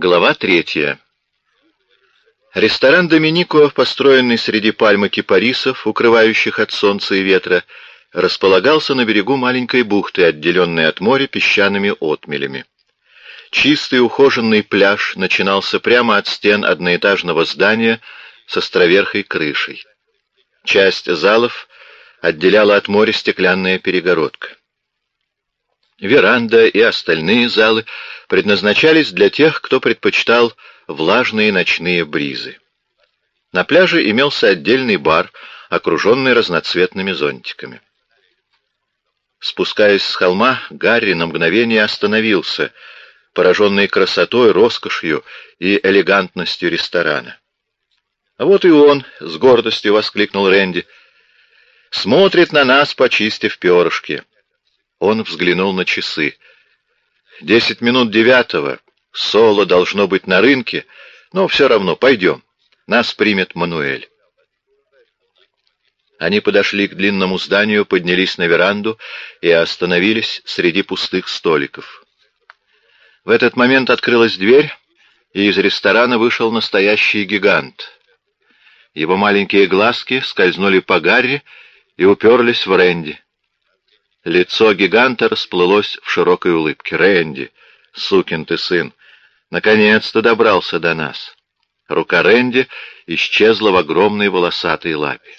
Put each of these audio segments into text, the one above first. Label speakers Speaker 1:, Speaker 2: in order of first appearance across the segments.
Speaker 1: Глава третья. Ресторан «Доминико», построенный среди пальмы кипарисов, укрывающих от солнца и ветра, располагался на берегу маленькой бухты, отделенной от моря песчаными отмелями. Чистый ухоженный пляж начинался прямо от стен одноэтажного здания с островерхой крышей. Часть залов отделяла от моря стеклянная перегородка. Веранда и остальные залы предназначались для тех, кто предпочитал влажные ночные бризы. На пляже имелся отдельный бар, окруженный разноцветными зонтиками. Спускаясь с холма, Гарри на мгновение остановился, пораженный красотой, роскошью и элегантностью ресторана. «А вот и он!» — с гордостью воскликнул Рэнди. «Смотрит на нас, почистив перышки». Он взглянул на часы. «Десять минут девятого. Соло должно быть на рынке, но все равно пойдем. Нас примет Мануэль». Они подошли к длинному зданию, поднялись на веранду и остановились среди пустых столиков. В этот момент открылась дверь, и из ресторана вышел настоящий гигант. Его маленькие глазки скользнули по Гарри и уперлись в Рэнди. Лицо гиганта расплылось в широкой улыбке. «Рэнди, сукин ты сын, наконец-то добрался до нас!» Рука Рэнди исчезла в огромной волосатой лапе.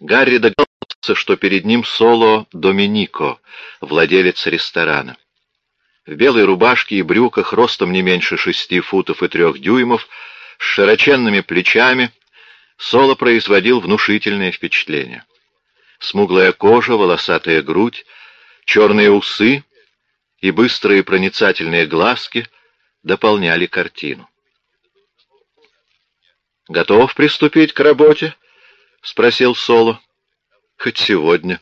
Speaker 1: Гарри догадался, что перед ним Соло Доминико, владелец ресторана. В белой рубашке и брюках, ростом не меньше шести футов и трех дюймов, с широченными плечами, Соло производил внушительное впечатление. Смуглая кожа, волосатая грудь, черные усы и быстрые проницательные глазки дополняли картину. «Готов приступить к работе?» — спросил Соло. «Хоть сегодня».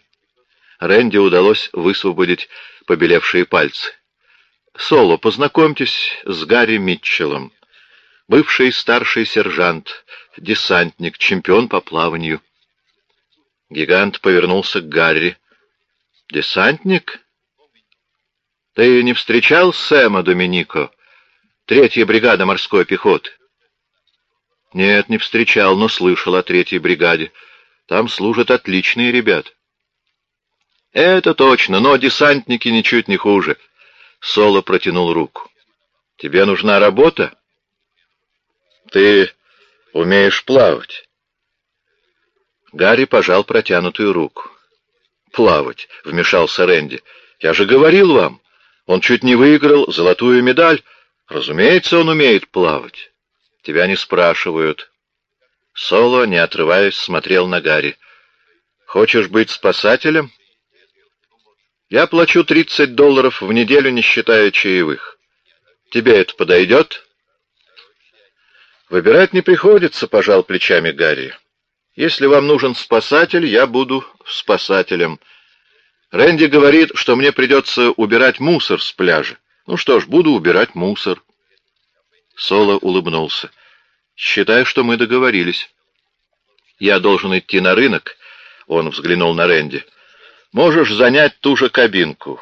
Speaker 1: Рэнди удалось высвободить побелевшие пальцы. «Соло, познакомьтесь с Гарри Митчеллом, бывший старший сержант, десантник, чемпион по плаванию». Гигант повернулся к Гарри. «Десантник? Ты не встречал Сэма Доминико, третья бригада морской пехоты?» «Нет, не встречал, но слышал о третьей бригаде. Там служат отличные ребят». «Это точно, но десантники ничуть не хуже». Соло протянул руку. «Тебе нужна работа?» «Ты умеешь плавать?» Гарри пожал протянутую руку. «Плавать», — вмешался Рэнди. «Я же говорил вам, он чуть не выиграл золотую медаль. Разумеется, он умеет плавать. Тебя не спрашивают». Соло, не отрываясь, смотрел на Гарри. «Хочешь быть спасателем?» «Я плачу тридцать долларов в неделю, не считая чаевых. Тебе это подойдет?» «Выбирать не приходится», — пожал плечами Гарри. Если вам нужен спасатель, я буду спасателем. Рэнди говорит, что мне придется убирать мусор с пляжа. Ну что ж, буду убирать мусор. Соло улыбнулся. Считай, что мы договорились. Я должен идти на рынок. Он взглянул на Рэнди. Можешь занять ту же кабинку.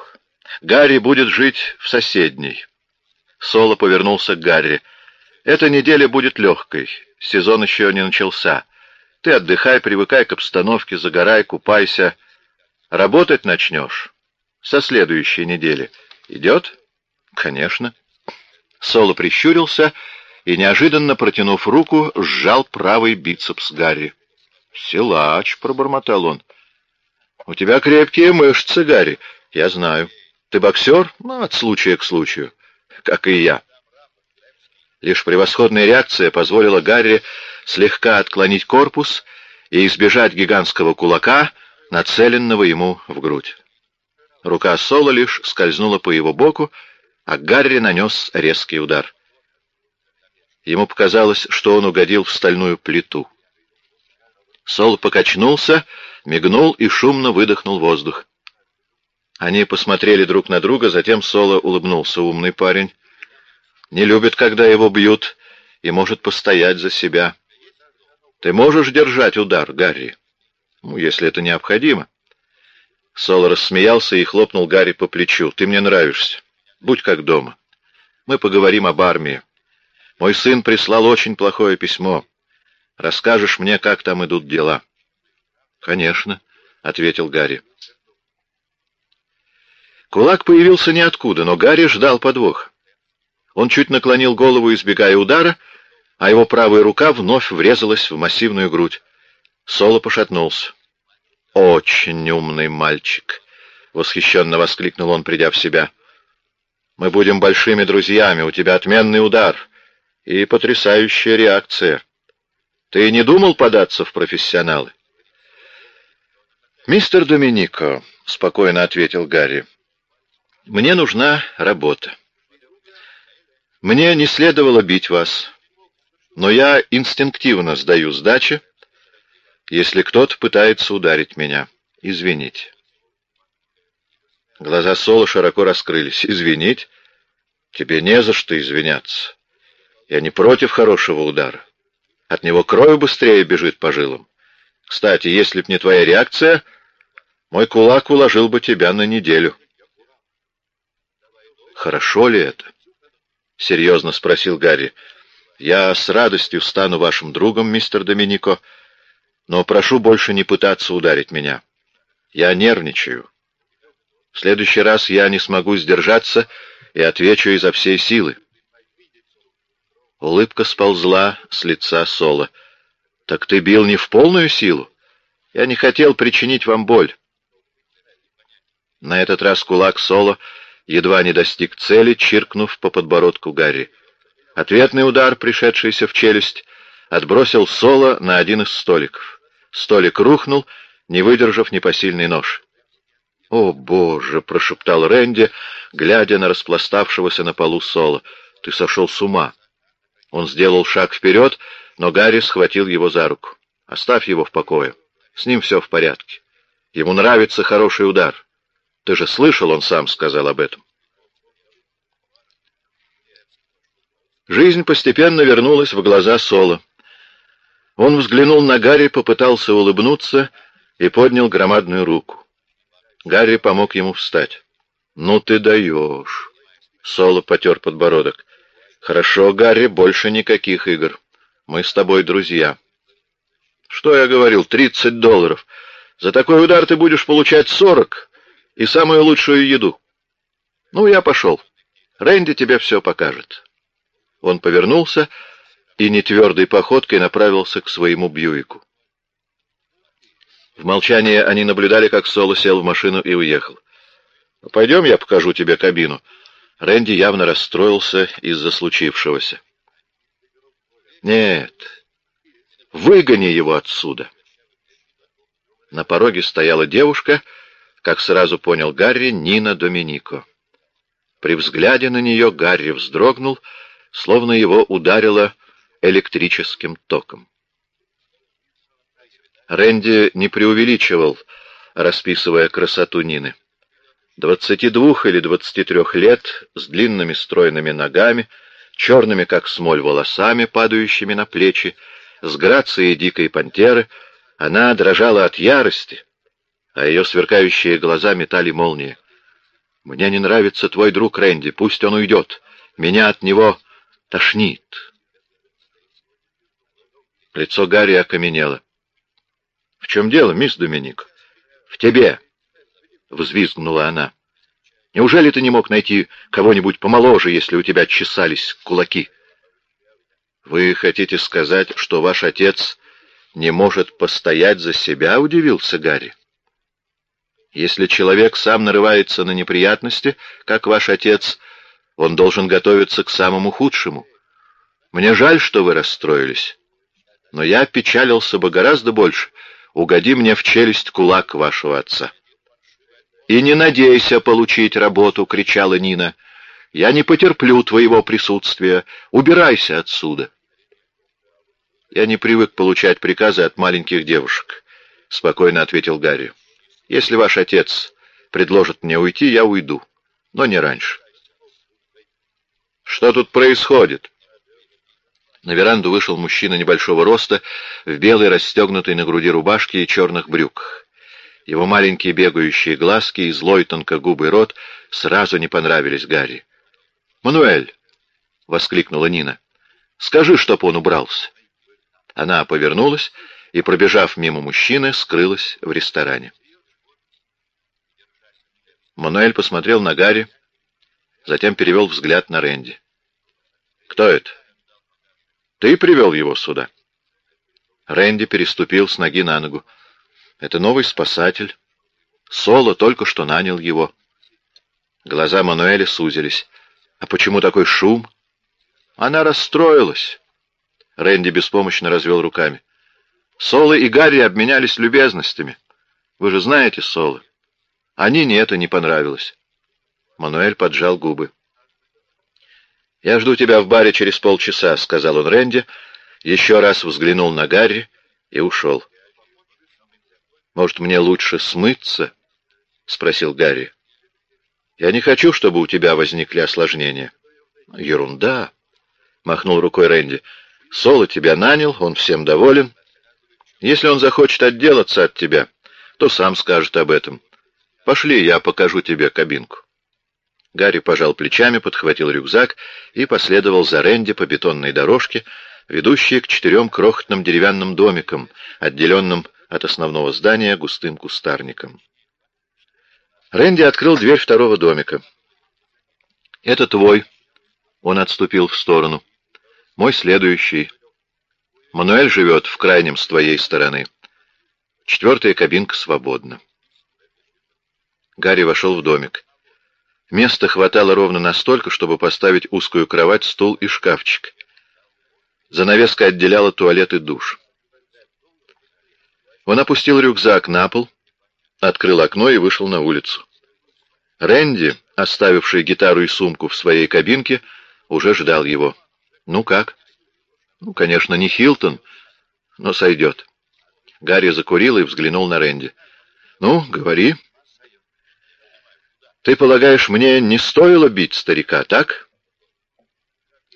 Speaker 1: Гарри будет жить в соседней. Соло повернулся к Гарри. Эта неделя будет легкой. Сезон еще не начался. Ты отдыхай, привыкай к обстановке, загорай, купайся. Работать начнешь со следующей недели. Идет? Конечно. Соло прищурился и, неожиданно протянув руку, сжал правый бицепс Гарри. «Силач», — пробормотал он. «У тебя крепкие мышцы, Гарри, я знаю. Ты боксер? Ну, от случая к случаю, как и я». Лишь превосходная реакция позволила Гарри слегка отклонить корпус и избежать гигантского кулака, нацеленного ему в грудь. Рука Соло лишь скользнула по его боку, а Гарри нанес резкий удар. Ему показалось, что он угодил в стальную плиту. Сол покачнулся, мигнул и шумно выдохнул воздух. Они посмотрели друг на друга, затем Соло улыбнулся. Умный парень. Не любит, когда его бьют, и может постоять за себя. Ты можешь держать удар, Гарри? Ну, если это необходимо. Сол рассмеялся и хлопнул Гарри по плечу. Ты мне нравишься. Будь как дома. Мы поговорим об армии. Мой сын прислал очень плохое письмо. Расскажешь мне, как там идут дела?» «Конечно», — ответил Гарри. Кулак появился ниоткуда, но Гарри ждал подвох. Он чуть наклонил голову, избегая удара, а его правая рука вновь врезалась в массивную грудь. Соло пошатнулся. «Очень умный мальчик!» — восхищенно воскликнул он, придя в себя. «Мы будем большими друзьями, у тебя отменный удар и потрясающая реакция. Ты не думал податься в профессионалы?» «Мистер Доминико», — спокойно ответил Гарри, — «мне нужна работа. Мне не следовало бить вас, но я инстинктивно сдаю сдачи, если кто-то пытается ударить меня. Извините». Глаза Соло широко раскрылись. «Извинить? Тебе не за что извиняться. Я не против хорошего удара. От него кровь быстрее бежит по жилам. Кстати, если б не твоя реакция, мой кулак уложил бы тебя на неделю. «Хорошо ли это?» — серьезно спросил Гарри. «Я с радостью стану вашим другом, мистер Доминико, но прошу больше не пытаться ударить меня. Я нервничаю. В следующий раз я не смогу сдержаться и отвечу изо всей силы». Улыбка сползла с лица Сола. «Так ты бил не в полную силу? Я не хотел причинить вам боль». На этот раз кулак Соло едва не достиг цели, чиркнув по подбородку Гарри. Ответный удар, пришедшийся в челюсть, отбросил Соло на один из столиков. Столик рухнул, не выдержав непосильный нож. «О, Боже!» — прошептал Рэнди, глядя на распластавшегося на полу Соло. «Ты сошел с ума!» Он сделал шаг вперед, но Гарри схватил его за руку. «Оставь его в покое. С ним все в порядке. Ему нравится хороший удар. Ты же слышал, он сам сказал об этом. Жизнь постепенно вернулась в глаза Соло. Он взглянул на Гарри, попытался улыбнуться и поднял громадную руку. Гарри помог ему встать. «Ну ты даешь!» Соло потер подбородок. «Хорошо, Гарри, больше никаких игр. Мы с тобой друзья». «Что я говорил? Тридцать долларов. За такой удар ты будешь получать сорок и самую лучшую еду. Ну, я пошел. Рэнди тебе все покажет. Он повернулся и нетвердой походкой направился к своему Бьюику. В молчании они наблюдали, как Соло сел в машину и уехал. «Ну, «Пойдем, я покажу тебе кабину». Рэнди явно расстроился из-за случившегося. «Нет, выгони его отсюда». На пороге стояла девушка — как сразу понял Гарри, Нина Доминико. При взгляде на нее Гарри вздрогнул, словно его ударило электрическим током. Рэнди не преувеличивал, расписывая красоту Нины. Двадцати двух или двадцати трех лет, с длинными стройными ногами, черными, как смоль, волосами, падающими на плечи, с грацией дикой пантеры, она дрожала от ярости, а ее сверкающие глаза метали молнии. «Мне не нравится твой друг Рэнди, пусть он уйдет. Меня от него тошнит». Лицо Гарри окаменело. «В чем дело, мисс Доминик?» «В тебе!» — взвизгнула она. «Неужели ты не мог найти кого-нибудь помоложе, если у тебя чесались кулаки?» «Вы хотите сказать, что ваш отец не может постоять за себя?» — удивился Гарри. Если человек сам нарывается на неприятности, как ваш отец, он должен готовиться к самому худшему. Мне жаль, что вы расстроились, но я печалился бы гораздо больше. Угоди мне в челюсть кулак вашего отца. «И не надейся получить работу!» — кричала Нина. «Я не потерплю твоего присутствия. Убирайся отсюда!» «Я не привык получать приказы от маленьких девушек», — спокойно ответил Гарри. Если ваш отец предложит мне уйти, я уйду, но не раньше. Что тут происходит? На веранду вышел мужчина небольшого роста, в белой расстегнутой на груди рубашке и черных брюках. Его маленькие бегающие глазки и злой тонкогубый рот сразу не понравились Гарри. «Мануэль, — воскликнула Нина. «Скажи, чтоб он убрался». Она повернулась и, пробежав мимо мужчины, скрылась в ресторане. Мануэль посмотрел на Гарри, затем перевел взгляд на Рэнди. «Кто это?» «Ты привел его сюда?» Рэнди переступил с ноги на ногу. «Это новый спасатель. Соло только что нанял его». Глаза Мануэля сузились. «А почему такой шум?» «Она расстроилась». Рэнди беспомощно развел руками. «Соло и Гарри обменялись любезностями. Вы же знаете Соло. А Нине это не понравилось». Мануэль поджал губы. «Я жду тебя в баре через полчаса», — сказал он Рэнди, еще раз взглянул на Гарри и ушел. «Может, мне лучше смыться?» — спросил Гарри. «Я не хочу, чтобы у тебя возникли осложнения». «Ерунда», — махнул рукой Рэнди. «Соло тебя нанял, он всем доволен. Если он захочет отделаться от тебя, то сам скажет об этом. Пошли, я покажу тебе кабинку». Гарри пожал плечами, подхватил рюкзак и последовал за Рэнди по бетонной дорожке, ведущей к четырем крохотным деревянным домикам, отделенным от основного здания густым кустарником. Рэнди открыл дверь второго домика. «Это твой». Он отступил в сторону. «Мой следующий. Мануэль живет в крайнем с твоей стороны. Четвертая кабинка свободна». Гарри вошел в домик. Места хватало ровно настолько, чтобы поставить узкую кровать, стул и шкафчик. Занавеска отделяла туалет и душ. Он опустил рюкзак на пол, открыл окно и вышел на улицу. Рэнди, оставивший гитару и сумку в своей кабинке, уже ждал его. «Ну как?» «Ну, конечно, не Хилтон, но сойдет». Гарри закурил и взглянул на Рэнди. «Ну, говори». Ты полагаешь, мне не стоило бить старика, так?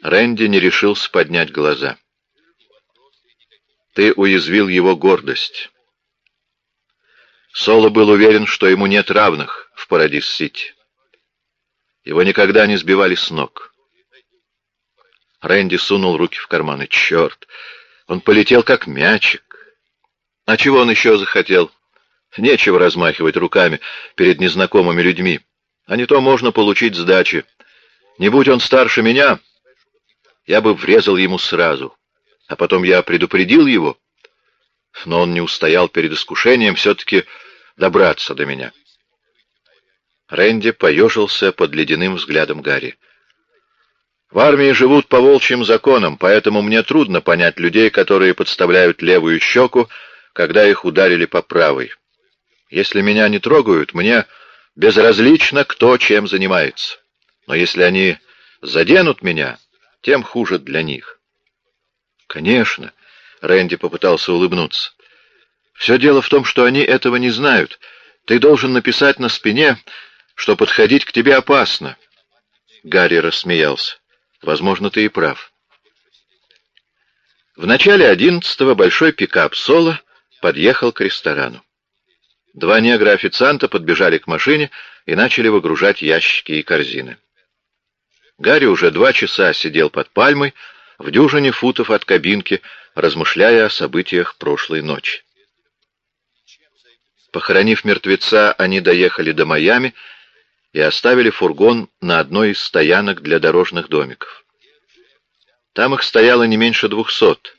Speaker 1: Рэнди не решился поднять глаза. Ты уязвил его гордость. Соло был уверен, что ему нет равных в Парадис-Сити. Его никогда не сбивали с ног. Рэнди сунул руки в карманы. Черт! Он полетел как мячик. А чего он еще захотел? Нечего размахивать руками перед незнакомыми людьми а не то можно получить сдачи. Не будь он старше меня, я бы врезал ему сразу. А потом я предупредил его, но он не устоял перед искушением все-таки добраться до меня. Рэнди поежился под ледяным взглядом Гарри. В армии живут по волчьим законам, поэтому мне трудно понять людей, которые подставляют левую щеку, когда их ударили по правой. Если меня не трогают, мне Безразлично, кто чем занимается. Но если они заденут меня, тем хуже для них. Конечно, Рэнди попытался улыбнуться. Все дело в том, что они этого не знают. Ты должен написать на спине, что подходить к тебе опасно. Гарри рассмеялся. Возможно, ты и прав. В начале одиннадцатого большой пикап Соло подъехал к ресторану. Два негра-официанта подбежали к машине и начали выгружать ящики и корзины. Гарри уже два часа сидел под пальмой, в дюжине футов от кабинки, размышляя о событиях прошлой ночи. Похоронив мертвеца, они доехали до Майами и оставили фургон на одной из стоянок для дорожных домиков. Там их стояло не меньше двухсот,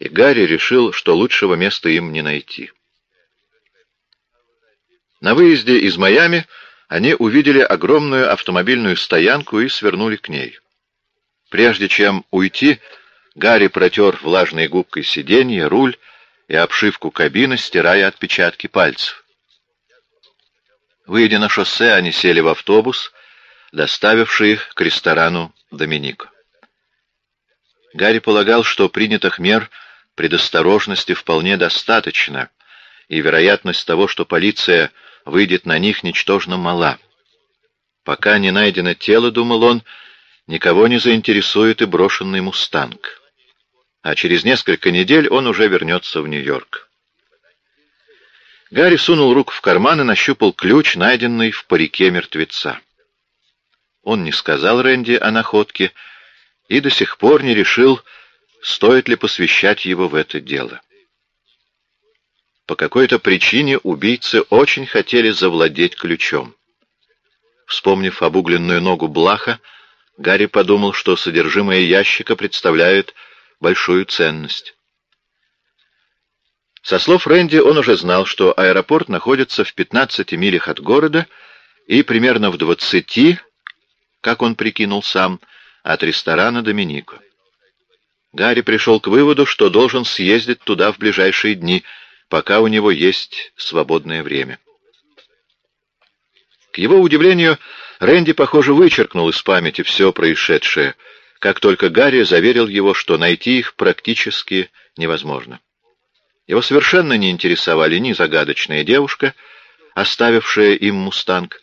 Speaker 1: и Гарри решил, что лучшего места им не найти. На выезде из Майами они увидели огромную автомобильную стоянку и свернули к ней. Прежде чем уйти, Гарри протер влажной губкой сиденье, руль и обшивку кабины, стирая отпечатки пальцев. Выйдя на шоссе, они сели в автобус, доставивший их к ресторану «Доминик». Гарри полагал, что принятых мер предосторожности вполне достаточно, и вероятность того, что полиция выйдет на них ничтожно мала. Пока не найдено тело, думал он, никого не заинтересует и брошенный мустанг. А через несколько недель он уже вернется в Нью-Йорк. Гарри сунул руку в карман и нащупал ключ, найденный в парике мертвеца. Он не сказал Рэнди о находке и до сих пор не решил, стоит ли посвящать его в это дело. По какой-то причине убийцы очень хотели завладеть ключом. Вспомнив обугленную ногу Блаха, Гарри подумал, что содержимое ящика представляет большую ценность. Со слов Рэнди он уже знал, что аэропорт находится в 15 милях от города и примерно в 20, как он прикинул сам, от ресторана Доминико. Гарри пришел к выводу, что должен съездить туда в ближайшие дни, пока у него есть свободное время. К его удивлению, Рэнди, похоже, вычеркнул из памяти все происшедшее, как только Гарри заверил его, что найти их практически невозможно. Его совершенно не интересовали ни загадочная девушка, оставившая им «Мустанг»,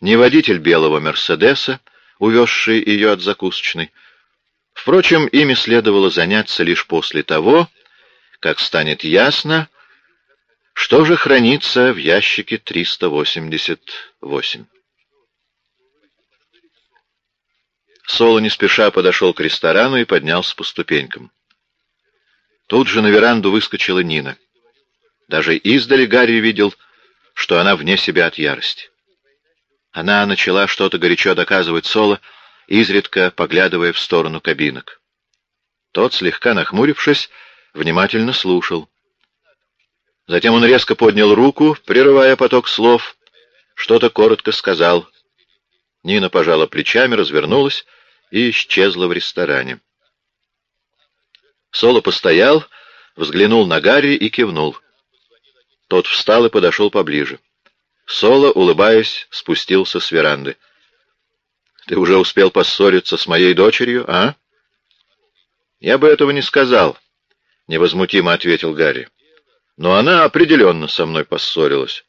Speaker 1: ни водитель белого «Мерседеса», увезший ее от закусочной. Впрочем, ими следовало заняться лишь после того, как станет ясно, что же хранится в ящике 388. Соло не спеша подошел к ресторану и поднялся по ступенькам. Тут же на веранду выскочила Нина. Даже издали Гарри видел, что она вне себя от ярости. Она начала что-то горячо доказывать Соло, изредка поглядывая в сторону кабинок. Тот, слегка нахмурившись, внимательно слушал. Затем он резко поднял руку, прерывая поток слов, что-то коротко сказал. Нина пожала плечами, развернулась и исчезла в ресторане. Соло постоял, взглянул на Гарри и кивнул. Тот встал и подошел поближе. Соло, улыбаясь, спустился с веранды. «Ты уже успел поссориться с моей дочерью, а?» «Я бы этого не сказал», — невозмутимо ответил Гарри. Но она определенно со мной поссорилась.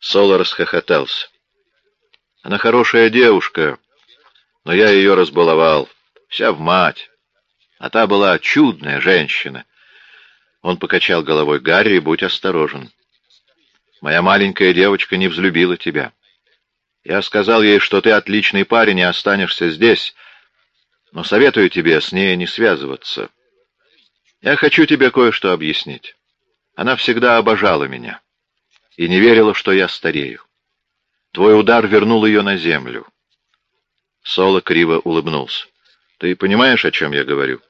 Speaker 1: Соло расхохотался. Она хорошая девушка, но я ее разбаловал. Вся в мать. А та была чудная женщина. Он покачал головой. Гарри, будь осторожен. Моя маленькая девочка не взлюбила тебя. Я сказал ей, что ты отличный парень и останешься здесь, но советую тебе с ней не связываться. Я хочу тебе кое-что объяснить. Она всегда обожала меня и не верила, что я старею. Твой удар вернул ее на землю. Соло криво улыбнулся. Ты понимаешь, о чем я говорю?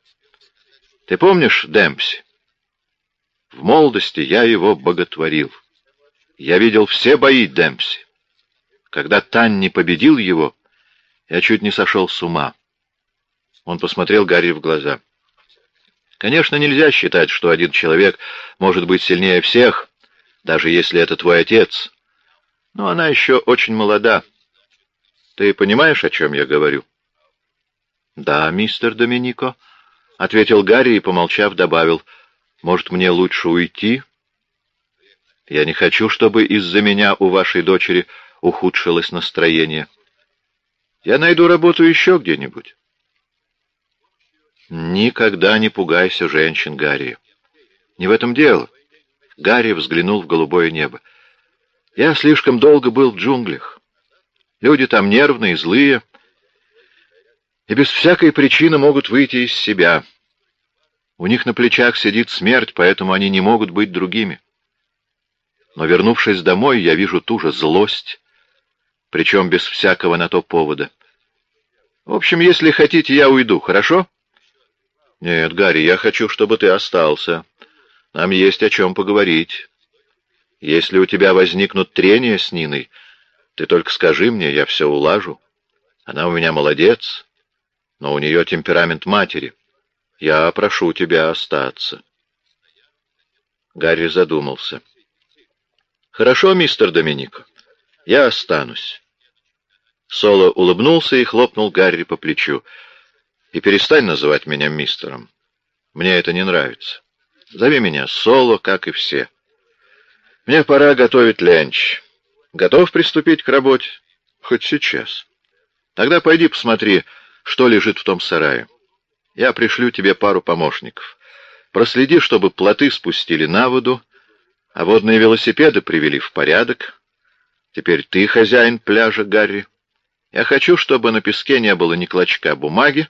Speaker 1: Ты помнишь Демпси? В молодости я его боготворил. Я видел все бои Демпси. Когда Танни победил его, я чуть не сошел с ума. Он посмотрел Гарри в глаза. Конечно, нельзя считать, что один человек может быть сильнее всех, даже если это твой отец. Но она еще очень молода. Ты понимаешь, о чем я говорю? — Да, мистер Доминико, — ответил Гарри и, помолчав, добавил, — может, мне лучше уйти? Я не хочу, чтобы из-за меня у вашей дочери ухудшилось настроение. Я найду работу еще где-нибудь. Никогда не пугайся женщин, Гарри. Не в этом дело. Гарри взглянул в голубое небо. Я слишком долго был в джунглях. Люди там нервные, злые, и без всякой причины могут выйти из себя. У них на плечах сидит смерть, поэтому они не могут быть другими. Но, вернувшись домой, я вижу ту же злость, причем без всякого на то повода. В общем, если хотите, я уйду, хорошо? «Нет, Гарри, я хочу, чтобы ты остался. Нам есть о чем поговорить. Если у тебя возникнут трения с Ниной, ты только скажи мне, я все улажу. Она у меня молодец, но у нее темперамент матери. Я прошу тебя остаться». Гарри задумался. «Хорошо, мистер Доминик, я останусь». Соло улыбнулся и хлопнул Гарри по плечу. И перестань называть меня мистером. Мне это не нравится. Зови меня Соло, как и все. Мне пора готовить ленч. Готов приступить к работе? Хоть сейчас. Тогда пойди посмотри, что лежит в том сарае. Я пришлю тебе пару помощников. Проследи, чтобы плоты спустили на воду, а водные велосипеды привели в порядок. Теперь ты хозяин пляжа, Гарри. Я хочу, чтобы на песке не было ни клочка бумаги,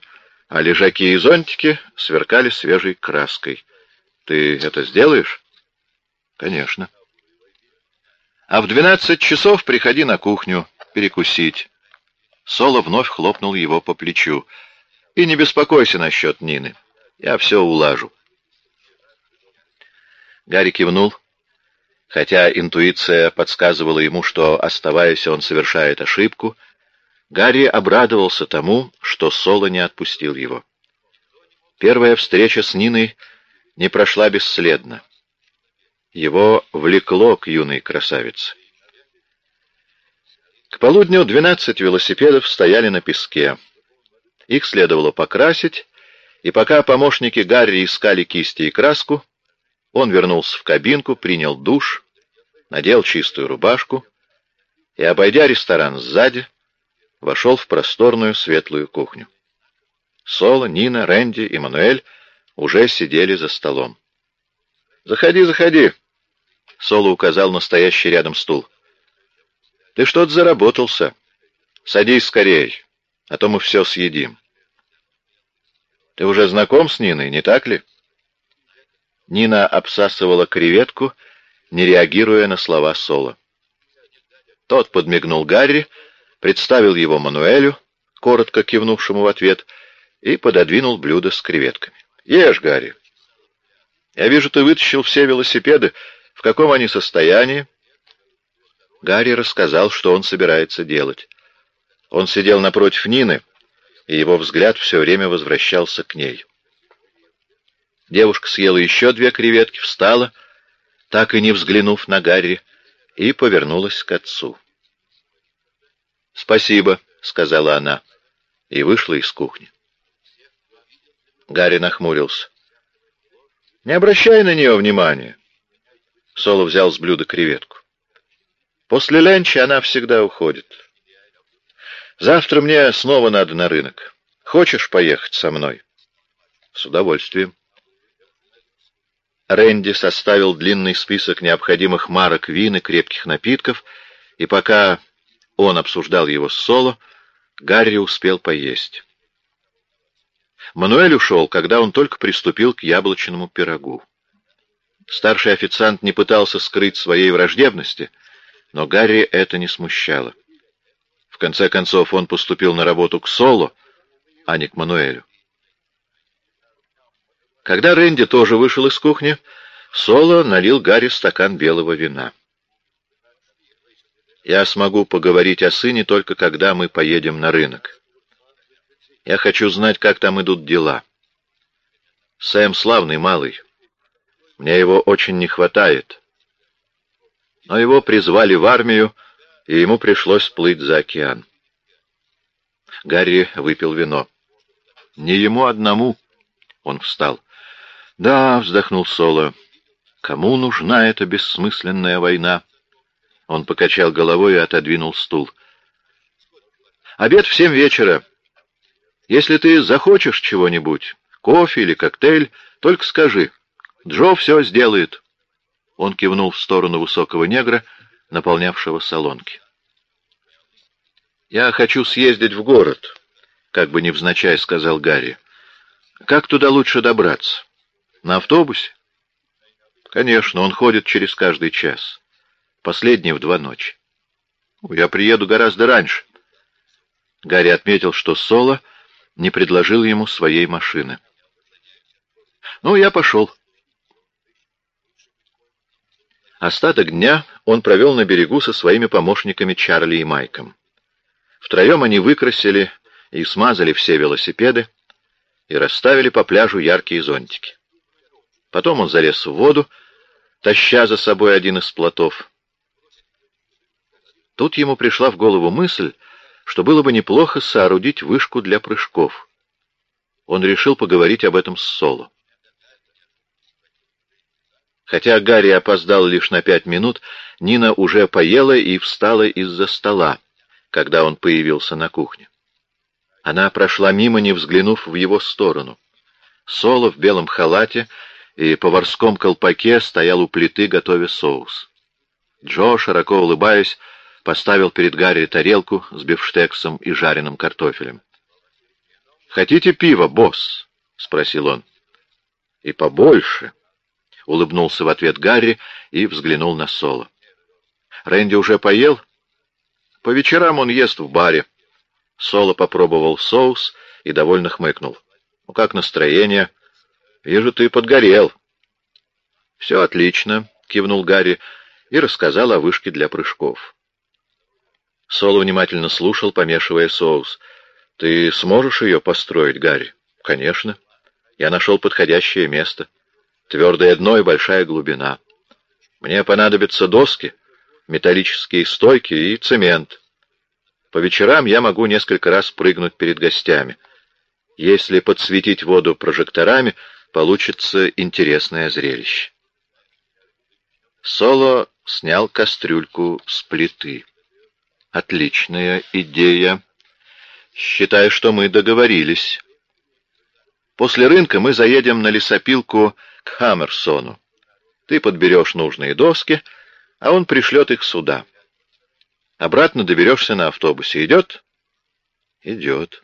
Speaker 1: а лежаки и зонтики сверкали свежей краской. Ты это сделаешь? Конечно. А в двенадцать часов приходи на кухню перекусить. Соло вновь хлопнул его по плечу. И не беспокойся насчет Нины. Я все улажу. Гарри кивнул, хотя интуиция подсказывала ему, что, оставаясь, он совершает ошибку, Гарри обрадовался тому, что Соло не отпустил его. Первая встреча с Ниной не прошла бесследно. Его влекло к юной красавице. К полудню двенадцать велосипедов стояли на песке. Их следовало покрасить, и пока помощники Гарри искали кисти и краску, он вернулся в кабинку, принял душ, надел чистую рубашку и, обойдя ресторан сзади, вошел в просторную светлую кухню. Соло, Нина, Рэнди и Мануэль уже сидели за столом. «Заходи, заходи!» Соло указал на стоящий рядом стул. «Ты что-то заработался. Садись скорее, а то мы все съедим». «Ты уже знаком с Ниной, не так ли?» Нина обсасывала креветку, не реагируя на слова Соло. Тот подмигнул Гарри, представил его Мануэлю, коротко кивнувшему в ответ, и пододвинул блюдо с креветками. «Ешь, Гарри. Я вижу, ты вытащил все велосипеды. В каком они состоянии?» Гарри рассказал, что он собирается делать. Он сидел напротив Нины, и его взгляд все время возвращался к ней. Девушка съела еще две креветки, встала, так и не взглянув на Гарри, и повернулась к отцу. «Спасибо», — сказала она, и вышла из кухни. Гарри нахмурился. «Не обращай на нее внимания». Соло взял с блюда креветку. «После ленча она всегда уходит. Завтра мне снова надо на рынок. Хочешь поехать со мной?» «С удовольствием». Рэнди составил длинный список необходимых марок вин и крепких напитков, и пока он обсуждал его с Соло, Гарри успел поесть. Мануэль ушел, когда он только приступил к яблочному пирогу. Старший официант не пытался скрыть своей враждебности, но Гарри это не смущало. В конце концов, он поступил на работу к Соло, а не к Мануэлю. Когда Рэнди тоже вышел из кухни, Соло налил Гарри стакан белого вина. «Я смогу поговорить о сыне только когда мы поедем на рынок. Я хочу знать, как там идут дела. Сэм славный малый. Мне его очень не хватает. Но его призвали в армию, и ему пришлось плыть за океан. Гарри выпил вино. Не ему одному. Он встал. «Да», — вздохнул Соло, — «кому нужна эта бессмысленная война?» Он покачал головой и отодвинул стул. «Обед в семь вечера. Если ты захочешь чего-нибудь, кофе или коктейль, только скажи. Джо все сделает». Он кивнул в сторону высокого негра, наполнявшего салонки. «Я хочу съездить в город», — как бы невзначай сказал Гарри. «Как туда лучше добраться?» На автобусе? Конечно, он ходит через каждый час. Последний в два ночи. Я приеду гораздо раньше. Гарри отметил, что Соло не предложил ему своей машины. Ну, я пошел. Остаток дня он провел на берегу со своими помощниками Чарли и Майком. Втроем они выкрасили и смазали все велосипеды и расставили по пляжу яркие зонтики. Потом он залез в воду, таща за собой один из плотов. Тут ему пришла в голову мысль, что было бы неплохо соорудить вышку для прыжков. Он решил поговорить об этом с Соло. Хотя Гарри опоздал лишь на пять минут, Нина уже поела и встала из-за стола, когда он появился на кухне. Она прошла мимо, не взглянув в его сторону. Соло в белом халате и поварском колпаке стоял у плиты, готовя соус. Джо, широко улыбаясь, поставил перед Гарри тарелку с бифштексом и жареным картофелем. «Хотите пива, босс?» — спросил он. «И побольше», — улыбнулся в ответ Гарри и взглянул на Соло. «Рэнди уже поел?» «По вечерам он ест в баре». Соло попробовал соус и довольно хмыкнул. «Ну, как настроение?» «Вижу, ты подгорел». «Все отлично», — кивнул Гарри и рассказал о вышке для прыжков. Соло внимательно слушал, помешивая соус. «Ты сможешь ее построить, Гарри?» «Конечно. Я нашел подходящее место. Твердое дно и большая глубина. Мне понадобятся доски, металлические стойки и цемент. По вечерам я могу несколько раз прыгнуть перед гостями. Если подсветить воду прожекторами, получится интересное зрелище». Соло снял кастрюльку с плиты. Отличная идея. Считаю, что мы договорились. После рынка мы заедем на лесопилку к Хаммерсону. Ты подберешь нужные доски, а он пришлет их сюда. Обратно доберешься на автобусе. Идет? Идет.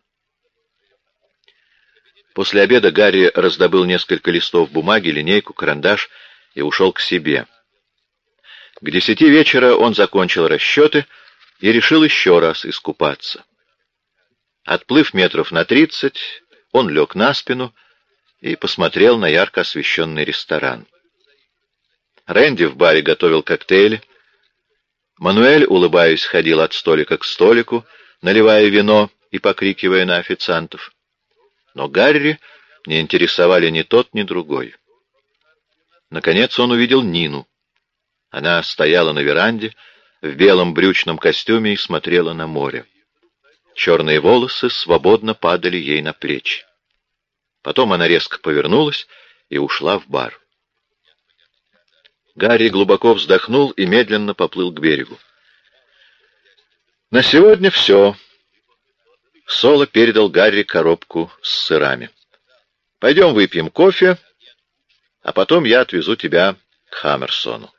Speaker 1: После обеда Гарри раздобыл несколько листов бумаги, линейку, карандаш и ушел к себе. К десяти вечера он закончил расчеты и решил еще раз искупаться. Отплыв метров на тридцать, он лег на спину и посмотрел на ярко освещенный ресторан. Рэнди в баре готовил коктейли. Мануэль, улыбаясь, ходил от столика к столику, наливая вино и покрикивая на официантов. Но Гарри не интересовали ни тот, ни другой. Наконец он увидел Нину. Она стояла на веранде в белом брючном костюме и смотрела на море. Черные волосы свободно падали ей на плечи. Потом она резко повернулась и ушла в бар. Гарри глубоко вздохнул и медленно поплыл к берегу. «На сегодня все». Соло передал Гарри коробку с сырами. «Пойдем выпьем кофе, а потом я отвезу тебя к Хаммерсону».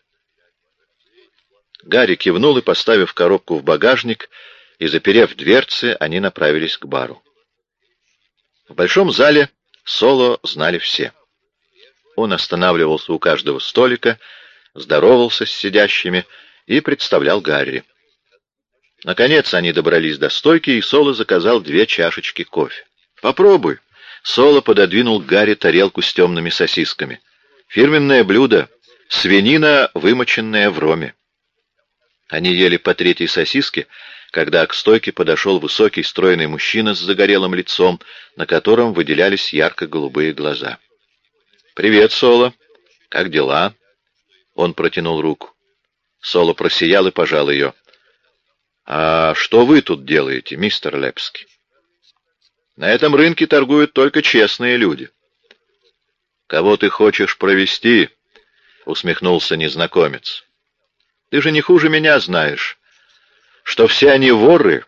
Speaker 1: Гарри кивнул и, поставив коробку в багажник и заперев дверцы, они направились к бару. В большом зале Соло знали все. Он останавливался у каждого столика, здоровался с сидящими и представлял Гарри. Наконец они добрались до стойки, и Соло заказал две чашечки кофе. «Попробуй». Соло пододвинул Гарри тарелку с темными сосисками. «Фирменное блюдо. Свинина, вымоченная в роме». Они ели по третьей сосиске, когда к стойке подошел высокий стройный мужчина с загорелым лицом, на котором выделялись ярко-голубые глаза. «Привет, Соло. Как дела?» Он протянул руку. Соло просиял и пожал ее. «А что вы тут делаете, мистер Лепский?» «На этом рынке торгуют только честные люди». «Кого ты хочешь провести?» — усмехнулся незнакомец. Ты же не хуже меня знаешь, что все они воры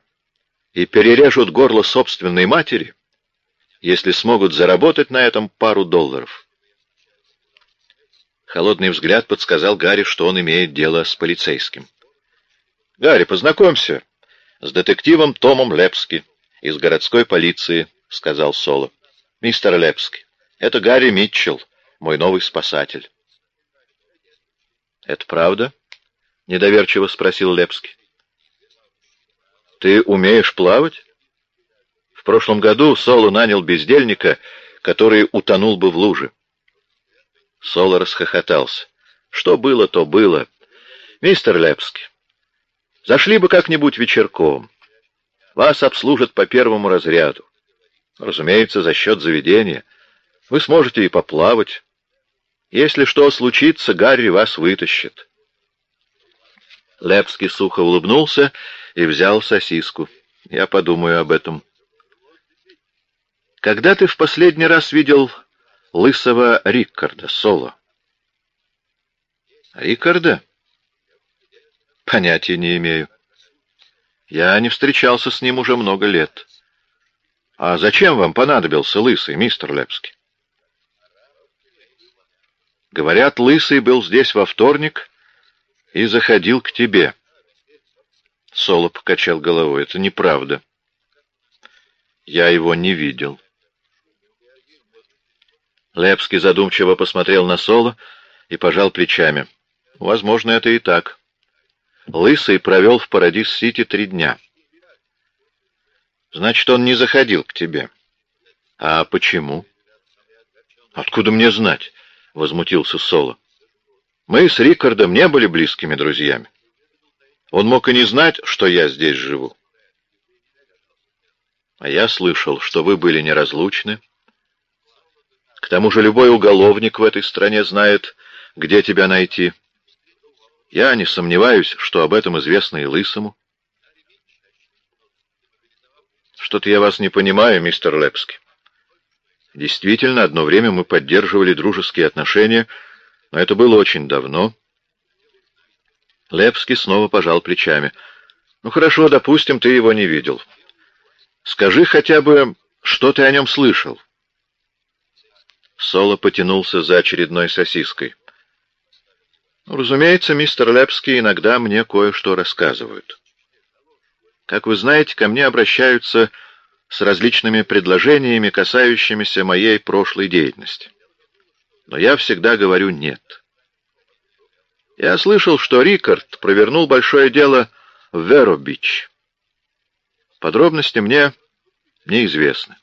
Speaker 1: и перережут горло собственной матери, если смогут заработать на этом пару долларов. Холодный взгляд подсказал Гарри, что он имеет дело с полицейским. «Гарри, познакомься с детективом Томом Лепски из городской полиции», — сказал Соло. «Мистер Лепски, это Гарри Митчелл, мой новый спасатель». «Это правда?» — недоверчиво спросил Лепский. «Ты умеешь плавать?» В прошлом году Соло нанял бездельника, который утонул бы в луже. Соло расхохотался. «Что было, то было. Мистер Лепский, зашли бы как-нибудь вечерком. Вас обслужат по первому разряду. Разумеется, за счет заведения. Вы сможете и поплавать. Если что случится, Гарри вас вытащит». Лепский сухо улыбнулся и взял сосиску. Я подумаю об этом. Когда ты в последний раз видел лысого Риккарда, Соло? Риккарда? Понятия не имею. Я не встречался с ним уже много лет. А зачем вам понадобился лысый, мистер Лепский? Говорят, лысый был здесь во вторник и заходил к тебе. Соло покачал головой. Это неправда. Я его не видел. Лепский задумчиво посмотрел на Соло и пожал плечами. Возможно, это и так. Лысый провел в Парадис-Сити три дня. Значит, он не заходил к тебе. А почему? Откуда мне знать? Возмутился Соло. Мы с Рикардом не были близкими друзьями. Он мог и не знать, что я здесь живу. А я слышал, что вы были неразлучны. К тому же любой уголовник в этой стране знает, где тебя найти. Я не сомневаюсь, что об этом известно и Лысому. Что-то я вас не понимаю, мистер Лепский. Действительно, одно время мы поддерживали дружеские отношения, но это было очень давно. Лепский снова пожал плечами. Ну хорошо, допустим, ты его не видел. Скажи хотя бы, что ты о нем слышал. Соло потянулся за очередной сосиской. Ну, разумеется, мистер Лепский иногда мне кое-что рассказывают. Как вы знаете, ко мне обращаются с различными предложениями, касающимися моей прошлой деятельности. Но я всегда говорю «нет». Я слышал, что Рикард провернул большое дело в Веро-Бич. Подробности мне неизвестны.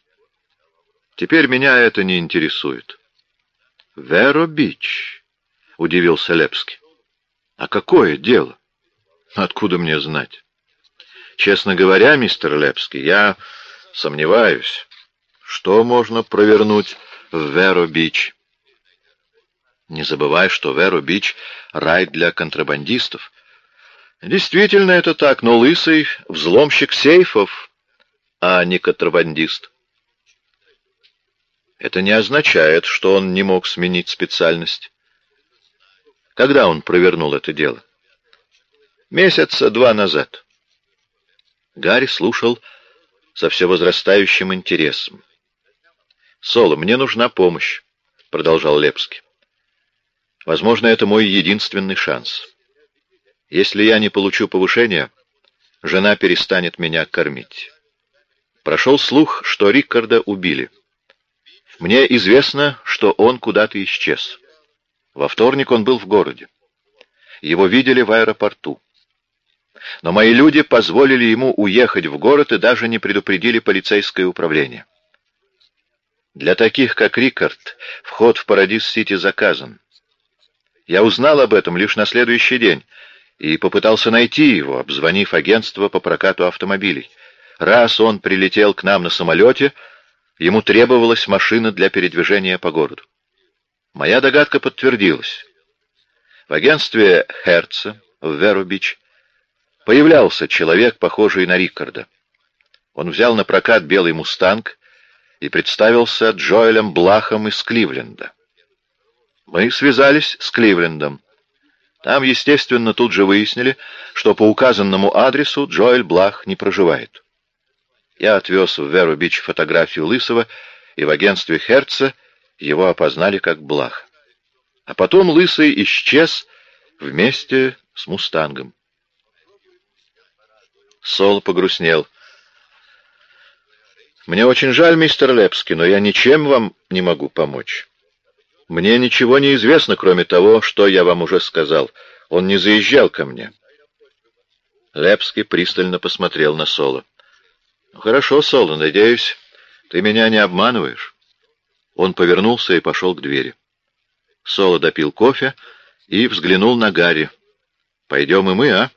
Speaker 1: Теперь меня это не интересует. Веро-Бич, удивился Лепский. А какое дело? Откуда мне знать? Честно говоря, мистер Лепский, я сомневаюсь, что можно провернуть в Веро-Бич. Не забывай, что Веро-Бич — рай для контрабандистов. Действительно, это так, но Лысый — взломщик сейфов, а не контрабандист. Это не означает, что он не мог сменить специальность. Когда он провернул это дело? Месяца два назад. Гарри слушал со все возрастающим интересом. «Соло, мне нужна помощь», — продолжал Лепский. «Возможно, это мой единственный шанс. Если я не получу повышения, жена перестанет меня кормить. Прошел слух, что Рикарда убили. Мне известно, что он куда-то исчез. Во вторник он был в городе. Его видели в аэропорту. Но мои люди позволили ему уехать в город и даже не предупредили полицейское управление. Для таких, как Рикард, вход в Парадис-Сити заказан. Я узнал об этом лишь на следующий день и попытался найти его, обзвонив агентство по прокату автомобилей. Раз он прилетел к нам на самолете, ему требовалась машина для передвижения по городу. Моя догадка подтвердилась. В агентстве Херца в Верубич Появлялся человек, похожий на Рикарда. Он взял на прокат белый «Мустанг» и представился Джоэлем Блахом из Кливленда. Мы связались с Кливлендом. Там, естественно, тут же выяснили, что по указанному адресу Джоэль Блах не проживает. Я отвез в Веру-Бич фотографию Лысого, и в агентстве Херца его опознали как Блах. А потом Лысый исчез вместе с Мустангом. Сол погрустнел. «Мне очень жаль, мистер Лепский, но я ничем вам не могу помочь. Мне ничего не известно, кроме того, что я вам уже сказал. Он не заезжал ко мне». Лепский пристально посмотрел на Соло. «Ну, «Хорошо, Соло, надеюсь, ты меня не обманываешь». Он повернулся и пошел к двери. Соло допил кофе и взглянул на Гарри. «Пойдем и мы, а?»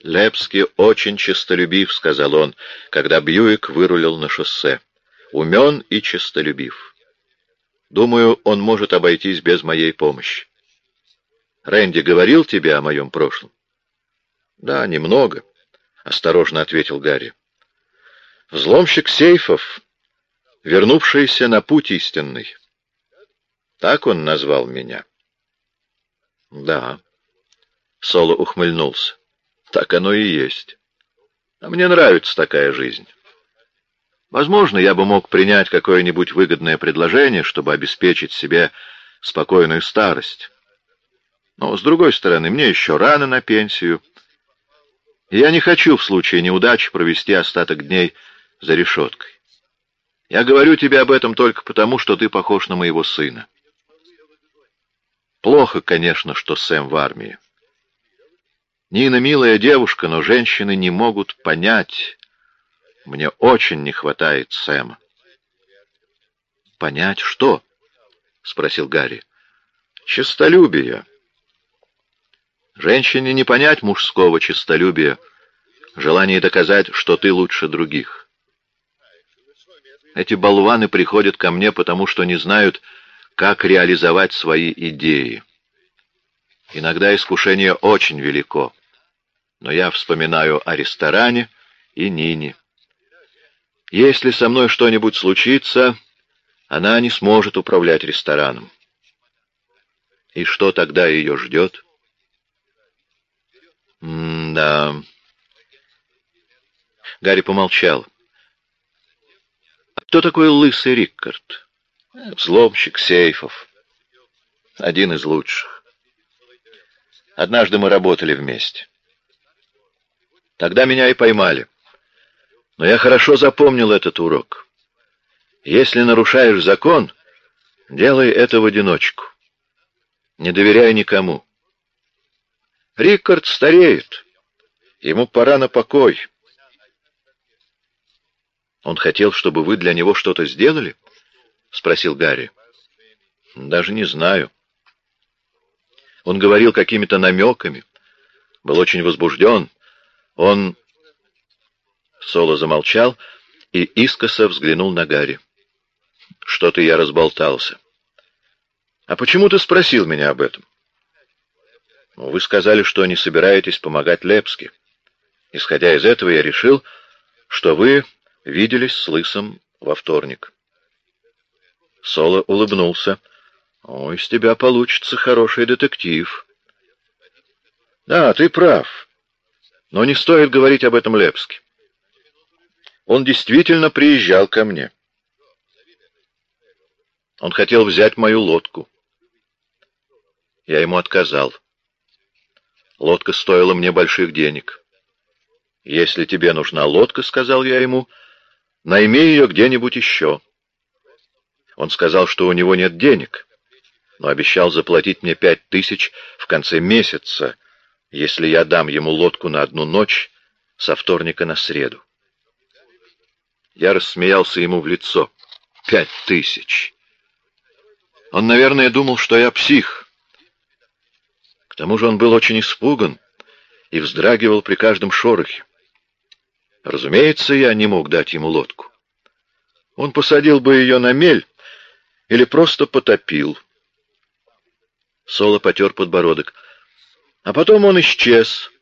Speaker 1: «Лепский очень честолюбив», — сказал он, когда Бьюик вырулил на шоссе. «Умен и честолюбив. Думаю, он может обойтись без моей помощи. Рэнди говорил тебе о моем прошлом?» «Да, немного», — осторожно ответил Гарри. «Взломщик сейфов, вернувшийся на путь истинный. Так он назвал меня». «Да», — Соло ухмыльнулся. Так оно и есть. А мне нравится такая жизнь. Возможно, я бы мог принять какое-нибудь выгодное предложение, чтобы обеспечить себе спокойную старость. Но, с другой стороны, мне еще рано на пенсию. Я не хочу в случае неудачи провести остаток дней за решеткой. Я говорю тебе об этом только потому, что ты похож на моего сына. Плохо, конечно, что Сэм в армии. Нина милая девушка, но женщины не могут понять. Мне очень не хватает Сэма. «Понять что?» — спросил Гарри. «Честолюбие. Женщине не понять мужского честолюбия, желание доказать, что ты лучше других. Эти болваны приходят ко мне, потому что не знают, как реализовать свои идеи. Иногда искушение очень велико, но я вспоминаю о ресторане и Нине. Если со мной что-нибудь случится, она не сможет управлять рестораном. И что тогда ее ждет? М-да... Гарри помолчал. «А кто такой лысый Риккард?» Взломщик сейфов. Один из лучших. Однажды мы работали вместе. Тогда меня и поймали. Но я хорошо запомнил этот урок. Если нарушаешь закон, делай это в одиночку. Не доверяй никому. Рикард стареет. Ему пора на покой. Он хотел, чтобы вы для него что-то сделали? —— спросил Гарри. «Даже не знаю». Он говорил какими-то намеками, был очень возбужден. Он... Соло замолчал и искоса взглянул на Гарри. «Что-то я разболтался». «А почему ты спросил меня об этом?» «Вы сказали, что не собираетесь помогать Лепски. Исходя из этого, я решил, что вы виделись с Лысом во вторник». Соло улыбнулся. «О, из тебя получится хороший детектив». «Да, ты прав. Но не стоит говорить об этом Лепске. Он действительно приезжал ко мне. Он хотел взять мою лодку. Я ему отказал. Лодка стоила мне больших денег. «Если тебе нужна лодка, — сказал я ему, — найми ее где-нибудь еще». Он сказал, что у него нет денег, но обещал заплатить мне пять тысяч в конце месяца, если я дам ему лодку на одну ночь со вторника на среду. Я рассмеялся ему в лицо. Пять тысяч. Он, наверное, думал, что я псих. К тому же он был очень испуган и вздрагивал при каждом шорохе. Разумеется, я не мог дать ему лодку. Он посадил бы ее на мель, или просто потопил. Соло потер подбородок. А потом он исчез.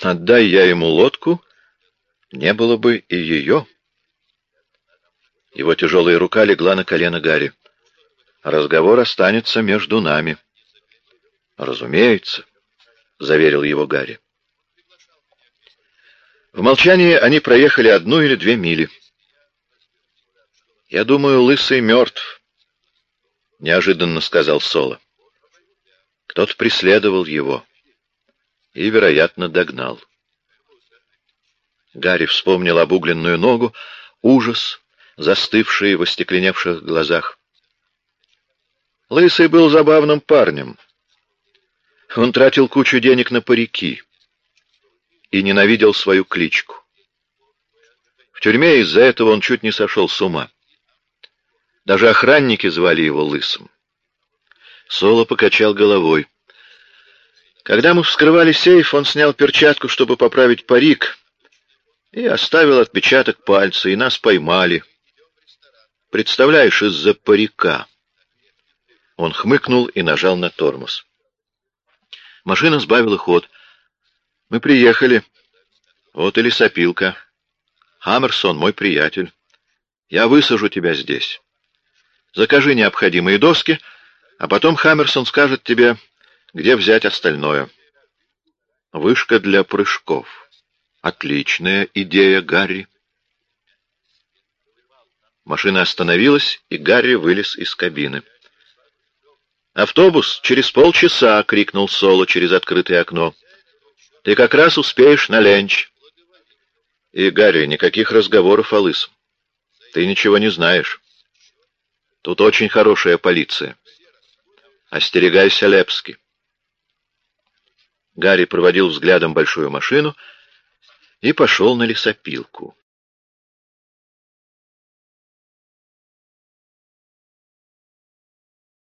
Speaker 1: Отдай я ему лодку, не было бы и ее. Его тяжелая рука легла на колено Гарри. Разговор останется между нами. Разумеется, — заверил его Гарри. В молчании они проехали одну или две мили. «Я думаю, Лысый мертв», — неожиданно сказал Соло. Кто-то преследовал его и, вероятно, догнал. Гарри вспомнил обугленную ногу, ужас, застывший в остекленевших глазах. Лысый был забавным парнем. Он тратил кучу денег на парики и ненавидел свою кличку. В тюрьме из-за этого он чуть не сошел с ума. Даже охранники звали его Лысым. Соло покачал головой. Когда мы вскрывали сейф, он снял перчатку, чтобы поправить парик, и оставил отпечаток пальца, и нас поймали. Представляешь, из-за парика. Он хмыкнул и нажал на тормоз. Машина сбавила ход. Мы приехали. Вот и лесопилка. Хаммерсон, мой приятель. Я высажу тебя здесь. Закажи необходимые доски, а потом Хаммерсон скажет тебе, где взять остальное. Вышка для прыжков. Отличная идея, Гарри. Машина остановилась, и Гарри вылез из кабины. «Автобус через полчаса!» — крикнул Соло через открытое окно. «Ты как раз успеешь на ленч». И, Гарри, никаких разговоров о лысом. Ты ничего не знаешь. Тут очень хорошая полиция. Остерегайся Лепски. Гарри проводил взглядом большую машину и пошел на лесопилку.